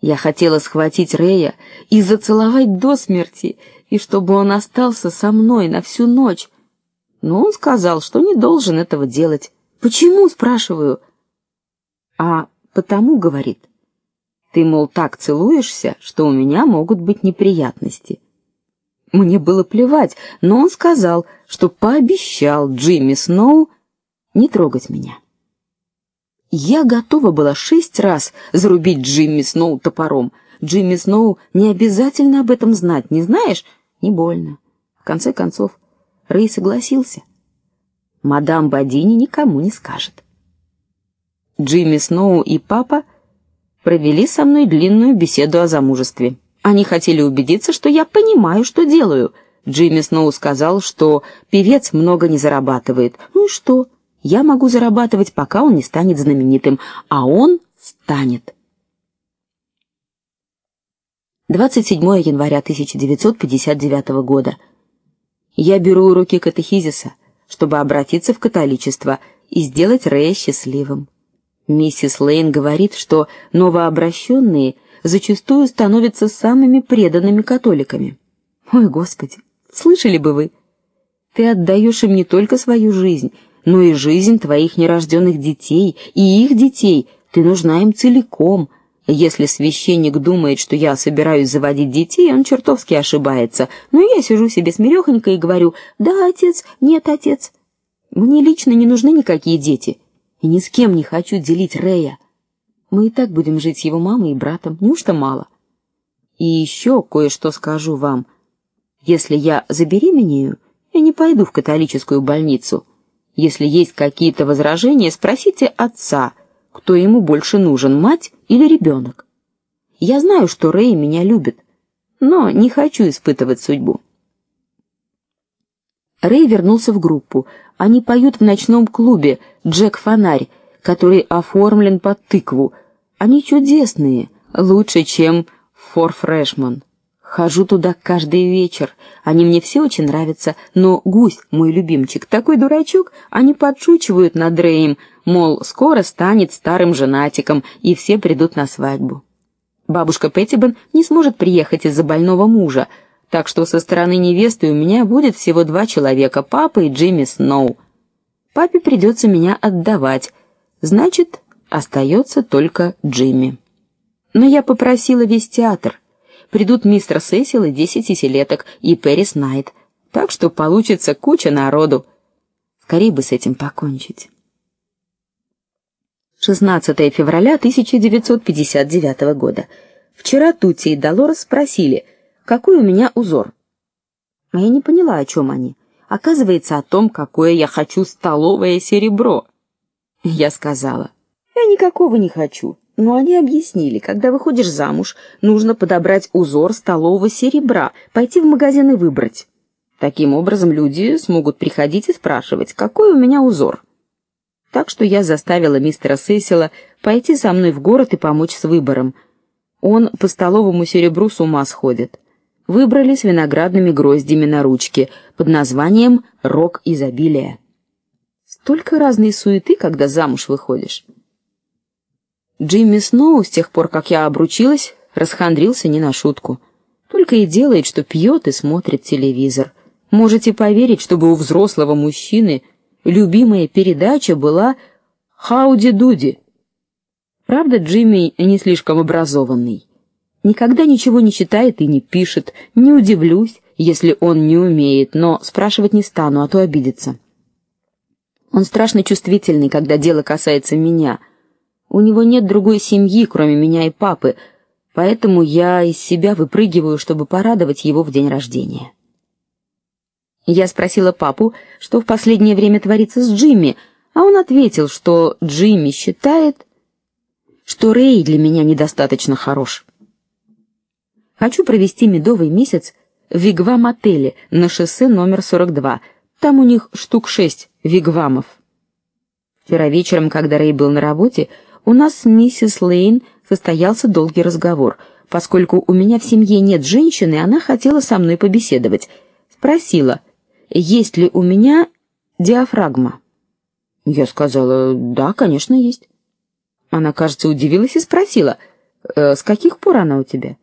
Я хотела схватить Рэя и зацеловать до смерти, и чтобы он остался со мной на всю ночь. Но он сказал, что не должен этого делать. Почему, спрашиваю? А потому говорит: "Ты мол так целуешься, что у меня могут быть неприятности". Мне было плевать, но он сказал, что пообещал Джимми Сноу не трогать меня. Я готова была шесть раз зарубить Джимми Сноу топором. Джимми Сноу не обязательно об этом знать, не знаешь? Не больно. В конце концов, Рэй согласился. Мадам Бадини никому не скажет. Джимми Сноу и папа провели со мной длинную беседу о замужестве. Они хотели убедиться, что я понимаю, что делаю. Джимми Сноу сказал, что певец много не зарабатывает. Ну и что? Я могу зарабатывать, пока он не станет знаменитым, а он станет. 27 января 1959 года. Я беру уроки катехизиса, чтобы обратиться в католичество и сделать Рэя счастливым. Миссис Лейн говорит, что новообращенные зачастую становятся самыми преданными католиками. Ой, Господи, слышали бы вы? Ты отдаешь им не только свою жизнь, но и жизнь твоих нерожденных детей и их детей. Ты нужна им целиком. Если священник думает, что я собираюсь заводить детей, он чертовски ошибается. Но я сижу себе смирёхонько и говорю: "Да, отец, нет, отец. Мне лично не нужны никакие дети, и ни с кем не хочу делить Рея. Мы и так будем жить с его мамой и братом. Неужто мало? И еще кое-что скажу вам. Если я забеременею, я не пойду в католическую больницу. Если есть какие-то возражения, спросите отца, кто ему больше нужен, мать или ребенок. Я знаю, что Рэй меня любит, но не хочу испытывать судьбу. Рэй вернулся в группу. Они поют в ночном клубе Джек Фонарь, который оформлен под тыкву. Они чудесные, лучше, чем Фор Фрешман. Хожу туда каждый вечер. Они мне все очень нравятся, но гусь, мой любимчик, такой дурачок, они подшучивают над Рэем, мол, скоро станет старым женатиком, и все придут на свадьбу. Бабушка Петтибен не сможет приехать из-за больного мужа, так что со стороны невесты у меня будет всего два человека: папа и Джимми Сноу. Папе придется меня отдавать. Значит, остается только Джимми. Но я попросила весь театр придут мистер Сесил и десять сиселеток и Пэрис Найт. Так что получится куча народу. Скорей бы с этим покончить. 16 февраля 1959 года. Вчера Тути и Долорес спросили, какой у меня узор. А я не поняла, о чем они. Оказывается, о том, какое я хочу столовое серебро. Я сказала: "Я никакого не хочу. Но они объяснили, когда выходишь замуж, нужно подобрать узор столового серебра, пойти в магазин и выбрать. Таким образом люди смогут приходить и спрашивать, какой у меня узор. Так что я заставила мистера Сесила пойти со мной в город и помочь с выбором. Он по столовому серебру с ума сходит. Выбрали с виноградными гроздями на ручке под названием Рок изобилия. Столько разной суеты, когда замуж выходишь. Джимми Сноу с тех пор, как я обручилась, расхандрился не на шутку. Только и делает, что пьет и смотрит телевизор. Можете поверить, чтобы у взрослого мужчины любимая передача была Хауди-дуди. Правда, Джимми не слишком образованный. Никогда ничего не читает и не пишет. Не удивлюсь, если он не умеет, но спрашивать не стану, а то обидится. Он страшно чувствительный, когда дело касается меня. У него нет другой семьи, кроме меня и папы, поэтому я из себя выпрыгиваю, чтобы порадовать его в день рождения. Я спросила папу, что в последнее время творится с Джимми, а он ответил, что Джимми считает, что Рэй для меня недостаточно хорош. Хочу провести медовый месяц в Вигвам-отеле на шоссе номер 42. Там у них штук шесть вигвамов. Вчера вечером, когда Рэй был на работе, у нас с миссис Лейн состоялся долгий разговор. Поскольку у меня в семье нет женщины, она хотела со мной побеседовать. Спросила, есть ли у меня диафрагма. Я сказала: "Да, конечно, есть". Она, кажется, удивилась и спросила: Э, с каких пор она у тебя?